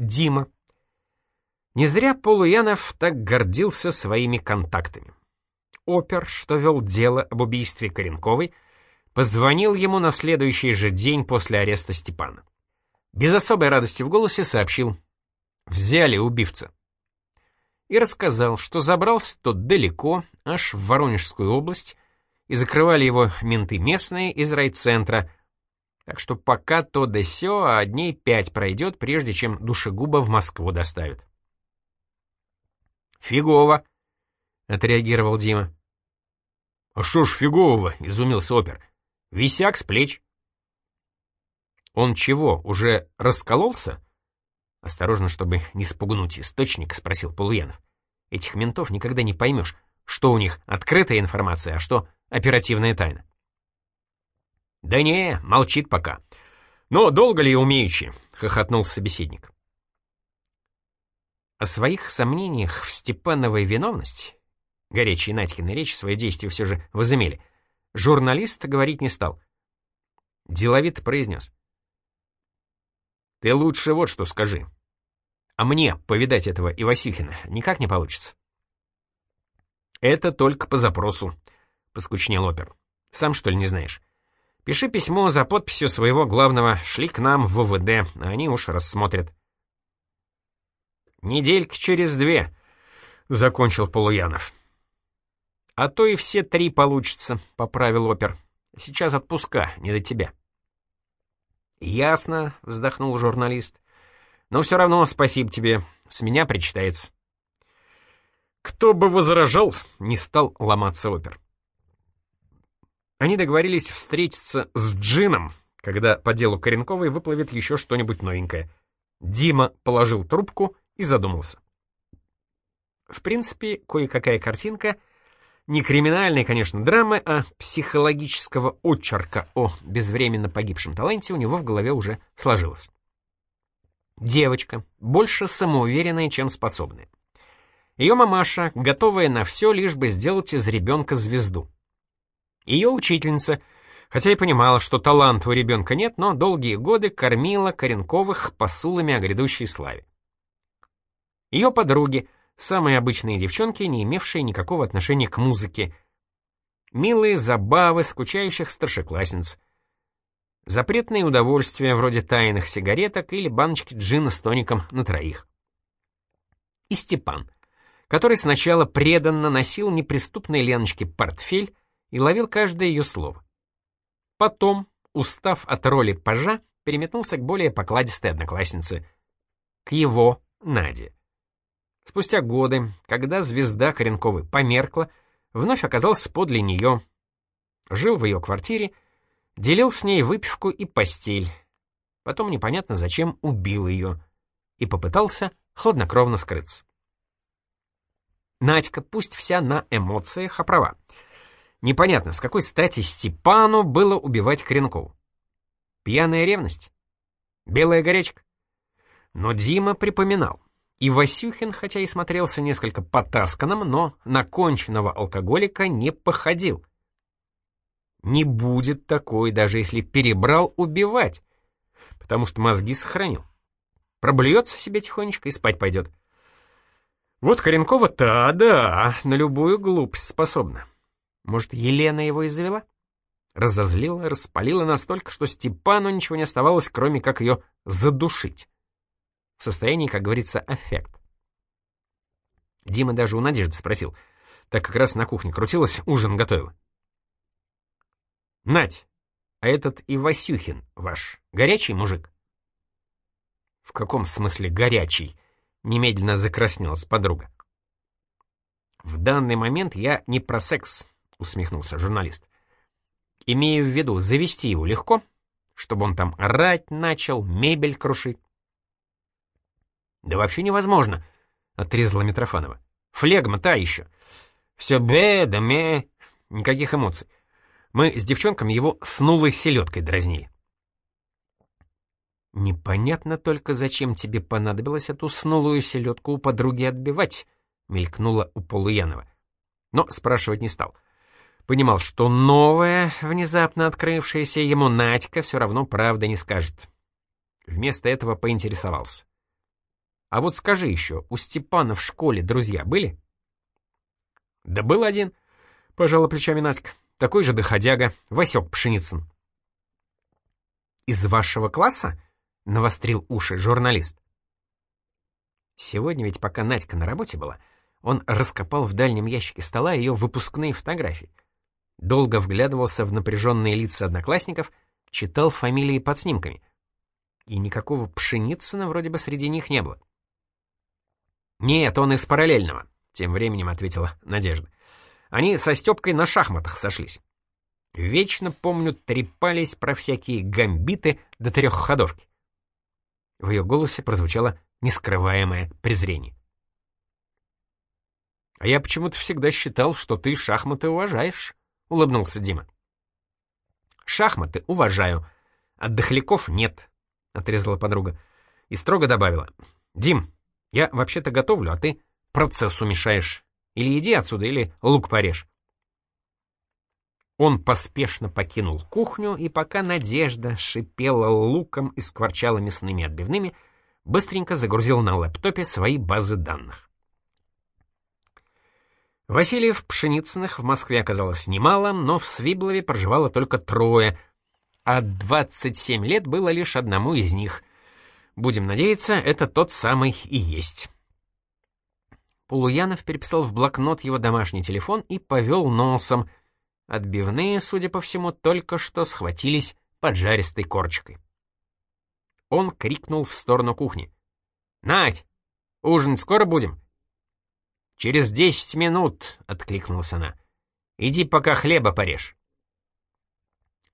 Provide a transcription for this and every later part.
Дима. Не зря Полуянов так гордился своими контактами. Опер, что вел дело об убийстве Коренковой, позвонил ему на следующий же день после ареста Степана. Без особой радости в голосе сообщил «Взяли убивца» и рассказал, что забрался тот далеко, аж в Воронежскую область, и закрывали его менты местные из райцентра, так что пока то да сё, а дней пять пройдет, прежде чем душегуба в Москву доставят. «Фигово», — отреагировал Дима. «А шо ж фигового?» — изумился опер. «Висяк с плеч». «Он чего, уже раскололся?» Осторожно, чтобы не спугнуть источник, спросил Полуянов. «Этих ментов никогда не поймешь, что у них открытая информация, а что оперативная тайна». «Да не, молчит пока. Но долго ли умеючи?» — хохотнул собеседник. О своих сомнениях в Степановой виновности, горячие Надькины речи свое действие все же возымели, журналист говорить не стал. Деловито произнес. «Ты лучше вот что скажи. А мне повидать этого Ивасюхина никак не получится?» «Это только по запросу», — поскучнел опер. «Сам, что ли, не знаешь? Пиши письмо за подписью своего главного, шли к нам в ВВД, они уж рассмотрят». «Недельки через две», — закончил Полуянов. «А то и все три получится», — поправил опер. «Сейчас отпуска, не до тебя». «Ясно», — вздохнул журналист. «Но все равно спасибо тебе, с меня причитается». «Кто бы возражал?» — не стал ломаться опер. Они договорились встретиться с Джином, когда по делу Коренковой выплывет еще что-нибудь новенькое. Дима положил трубку и задумался. В принципе, кое-какая картинка, не криминальной, конечно, драмы, а психологического очерка о безвременно погибшем таланте у него в голове уже сложилась. Девочка, больше самоуверенная, чем способная. Ее мамаша, готовая на все, лишь бы сделать из ребенка звезду. Ее учительница, хотя и понимала, что таланта у ребенка нет, но долгие годы кормила Коренковых посулами о грядущей славе. Ее подруги, самые обычные девчонки, не имевшие никакого отношения к музыке. Милые забавы скучающих старшеклассниц. Запретные удовольствия вроде тайных сигареток или баночки джина с тоником на троих. И Степан, который сначала преданно носил неприступной Леночке портфель, и ловил каждое ее слово. Потом, устав от роли пажа, переметнулся к более покладистой однокласснице, к его Наде. Спустя годы, когда звезда Коренковой померкла, вновь оказался подле нее, жил в ее квартире, делил с ней выпивку и постель, потом непонятно зачем убил ее и попытался хладнокровно скрыться. Надька, пусть вся на эмоциях, а права. Непонятно, с какой стати Степану было убивать Коренкову. Пьяная ревность? Белая горячка? Но Дима припоминал. И Васюхин, хотя и смотрелся несколько потасканным, но на конченного алкоголика не походил. Не будет такой, даже если перебрал убивать, потому что мозги сохранил. Проблюется себе тихонечко и спать пойдет. Вот Коренкова-то, да, на любую глупость способна. Может, Елена его и завела? Разозлила, распалила настолько, что Степану ничего не оставалось, кроме как ее задушить. В состоянии, как говорится, эффект. Дима даже у Надежды спросил, так как раз на кухне крутилась, ужин готовила. «Надь, а этот Ивасюхин ваш горячий мужик?» «В каком смысле горячий?» — немедленно закраснелась подруга. «В данный момент я не про секс», усмехнулся журналист. «Имею в виду, завести его легко, чтобы он там орать начал, мебель крушить». «Да вообще невозможно», — отрезала Митрофанова. «Флегма та еще. Все бе да ме, никаких эмоций. Мы с девчонками его снулой селедкой дразнили». «Непонятно только, зачем тебе понадобилось эту снулую селедку у подруги отбивать», — мелькнула у Полуянова. Но спрашивать не стал. Понимал, что новая, внезапно открывшаяся ему Надька все равно правда не скажет. Вместо этого поинтересовался. А вот скажи еще, у Степана в школе друзья были? Да был один, пожала плечами Надька. Такой же доходяга, Васек Пшеницын. Из вашего класса? Навострил уши журналист. Сегодня ведь пока Надька на работе была, он раскопал в дальнем ящике стола ее выпускные фотографии. Долго вглядывался в напряженные лица одноклассников, читал фамилии под снимками. И никакого Пшеницына вроде бы среди них не было. «Нет, он из параллельного», — тем временем ответила Надежда. «Они со Стёпкой на шахматах сошлись. Вечно, помню, трепались про всякие гамбиты до трехходовки». В ее голосе прозвучало нескрываемое презрение. «А я почему-то всегда считал, что ты шахматы уважаешь», — улыбнулся Дима. «Шахматы уважаю, а дохляков нет», — отрезала подруга. И строго добавила. «Дим, я вообще-то готовлю, а ты процессу мешаешь. Или иди отсюда, или лук порежь». Он поспешно покинул кухню, и пока Надежда шипела луком и скворчала мясными отбивными, быстренько загрузил на лэптопе свои базы данных. Васильев Пшеницыных в Москве оказалось немало, но в Свиблове проживало только трое, а 27 лет было лишь одному из них. Будем надеяться, это тот самый и есть. Полуянов переписал в блокнот его домашний телефон и повел носом. Отбивные, судя по всему, только что схватились под жаристой корочкой. Он крикнул в сторону кухни. «Надь, ужинать скоро будем?» «Через десять минут», — откликнулась она. «Иди пока хлеба порежь».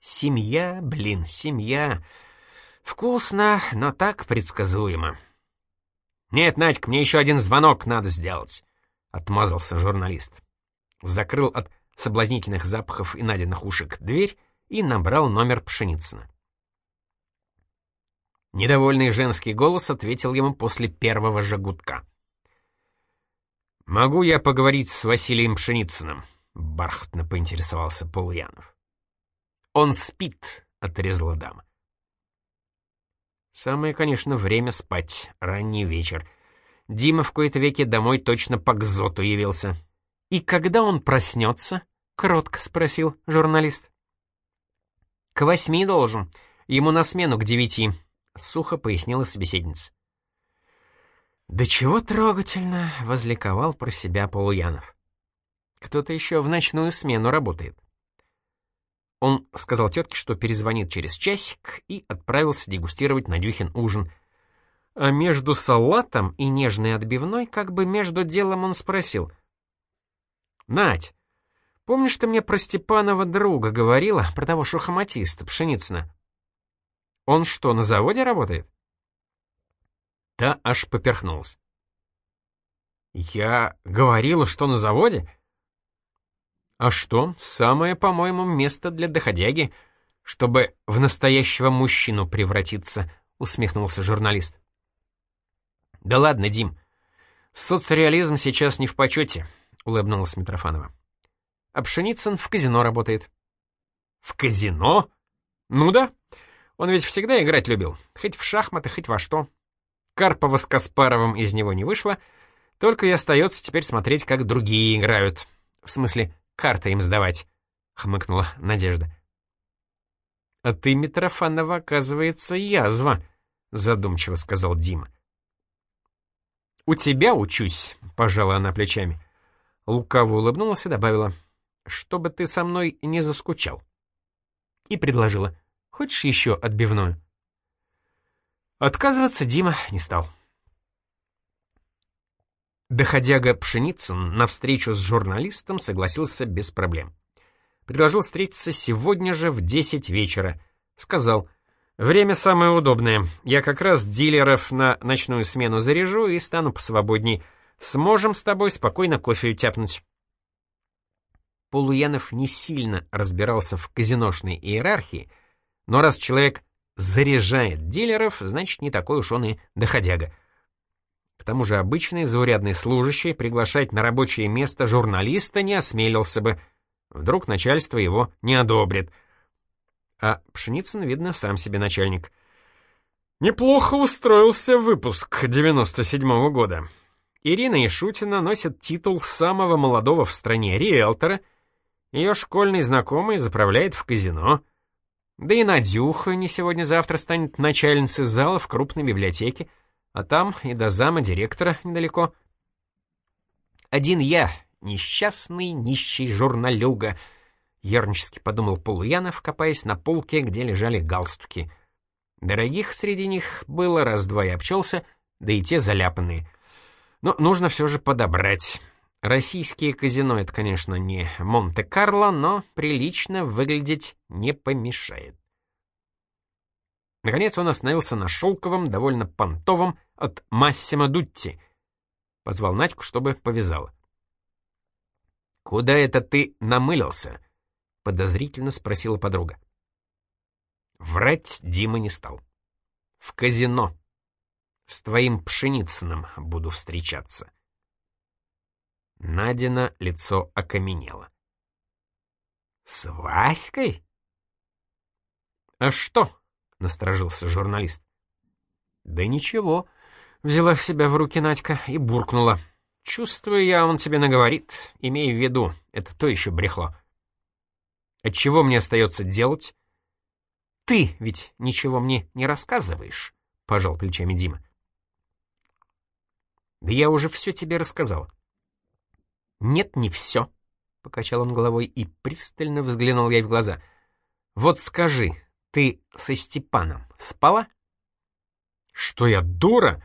Семья, блин, семья. Вкусно, но так предсказуемо. «Нет, Надька, мне еще один звонок надо сделать», — отмазался журналист. Закрыл от соблазнительных запахов и наденных ушек дверь и набрал номер Пшеницына. Недовольный женский голос ответил ему после первого же гудка. «Могу я поговорить с Василием Пшеницыным?» — бархатно поинтересовался Полуянов. «Он спит», — отрезала дама. Самое, конечно, время спать, ранний вечер. Дима в кои-то веке домой точно по гзоту явился. «И когда он проснется?» — кротко спросил журналист. «К восьми должен. Ему на смену к девяти», — сухо пояснила собеседница. «Да чего трогательно!» — возликовал про себя Полуянов. «Кто-то еще в ночную смену работает». Он сказал тетке, что перезвонит через часик, и отправился дегустировать Надюхин ужин. А между салатом и нежной отбивной, как бы между делом, он спросил. «Надь, помнишь, ты мне про Степанова друга говорила, про того шухоматиста, Пшеницына? Он что, на заводе работает?» Та аж поперхнулась. «Я говорила, что на заводе?» «А что, самое, по-моему, место для доходяги, чтобы в настоящего мужчину превратиться», — усмехнулся журналист. «Да ладно, Дим, соцреализм сейчас не в почете», — улыбнулась Митрофанова. «А Пшеницын в казино работает». «В казино? Ну да. Он ведь всегда играть любил, хоть в шахматы, хоть во что. Карпова с Каспаровым из него не вышло, только и остается теперь смотреть, как другие играют. В смысле, карты им сдавать», — хмыкнула Надежда. «А ты, Митрофанова, оказывается, язва», — задумчиво сказал Дима. «У тебя учусь», — пожала она плечами. Лукаво улыбнулась и добавила, «чтобы ты со мной не заскучал». И предложила, «Хочешь еще отбивную?» Отказываться Дима не стал. Доходяга Пшеницын на встречу с журналистом согласился без проблем. Предложил встретиться сегодня же в 10 вечера. Сказал, «Время самое удобное. Я как раз дилеров на ночную смену заряжу и стану посвободней. Сможем с тобой спокойно кофе тяпнуть». Полуянов не сильно разбирался в казиношной иерархии, но раз человек заряжает дилеров, значит, не такой уж он и доходяга. К тому же обычный заурядный служащий приглашать на рабочее место журналиста не осмелился бы. Вдруг начальство его не одобрит. А Пшеницын, видно, сам себе начальник. Неплохо устроился выпуск 97-го года. Ирина Ишутина носит титул самого молодого в стране риэлтора, ее школьный знакомый заправляет в казино, да и Надюха не сегодня-завтра станет начальницей зала в крупной библиотеке, а там и до зама директора недалеко. Один я, несчастный нищий журналюга, ернически подумал Полуянов, копаясь на полке, где лежали галстуки — Дорогих среди них было раз-два и обчелся, да и те заляпанные. Но нужно все же подобрать. Российские казино — это, конечно, не Монте-Карло, но прилично выглядеть не помешает. Наконец он остановился на шелковом, довольно понтовом от Массимо Дутти. Позвал Надьку, чтобы повязала. «Куда это ты намылился?» — подозрительно спросила подруга. Врать Дима не стал. В казино. С твоим Пшеницыным буду встречаться. Надина лицо окаменело. «С Васькой?» «А что?» — насторожился журналист. «Да ничего», — взяла себя в руки Надька и буркнула. «Чувствую я, он тебе наговорит, имей в виду, это то еще брехло». «Отчего мне остается делать?» Ты ведь ничего мне не рассказываешь, пожал плечами Дима. Да я уже все тебе рассказал. Нет, не все, покачал он головой и пристально взглянул ей в глаза. Вот скажи, ты со Степаном спала? Что я дура?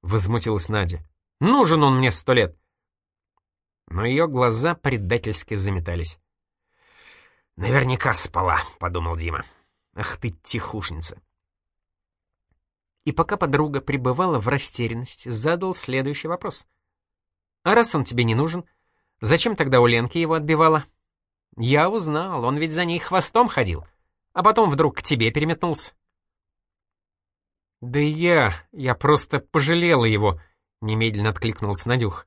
Возмутилась Надя. Нужен он мне сто лет. Но ее глаза предательски заметались. «Наверняка спала», — подумал Дима. Ах ты, тихушница. И пока подруга пребывала в растерянности, задал следующий вопрос. «А раз он тебе не нужен, зачем тогда у Ленки его отбивала?» «Я узнал, он ведь за ней хвостом ходил, а потом вдруг к тебе переметнулся». «Да я... я просто пожалела его», — немедленно откликнулся Надюх.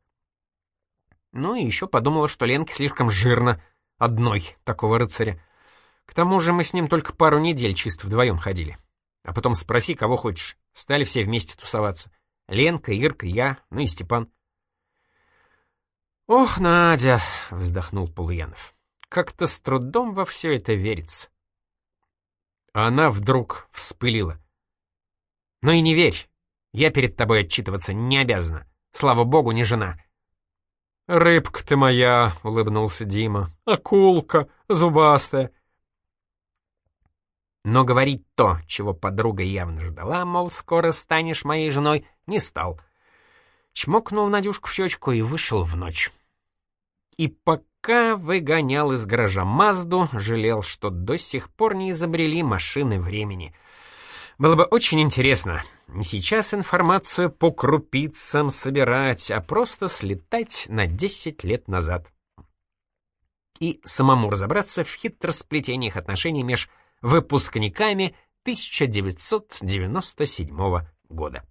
Ну и еще подумала, что Ленке слишком жирно, одной такого рыцаря. К тому же мы с ним только пару недель чисто вдвоем ходили. А потом спроси, кого хочешь. Стали все вместе тусоваться. Ленка, Ирка, я, ну и Степан. «Ох, Надя!» — вздохнул Полуянов. «Как-то с трудом во все это верится». Она вдруг вспылила. «Ну и не верь. Я перед тобой отчитываться не обязана. Слава богу, не жена». «Рыбка ты моя!» — улыбнулся Дима. «Акулка, зубастая. Но говорить то, чего подруга явно ждала, мол, скоро станешь моей женой, не стал. Чмокнул Надюшку в щечку и вышел в ночь. И пока выгонял из гаража Мазду, жалел, что до сих пор не изобрели машины времени. Было бы очень интересно не сейчас информацию по крупицам собирать, а просто слетать на 10 лет назад. И самому разобраться в хитросплетениях отношений между выпускниками 1997 года.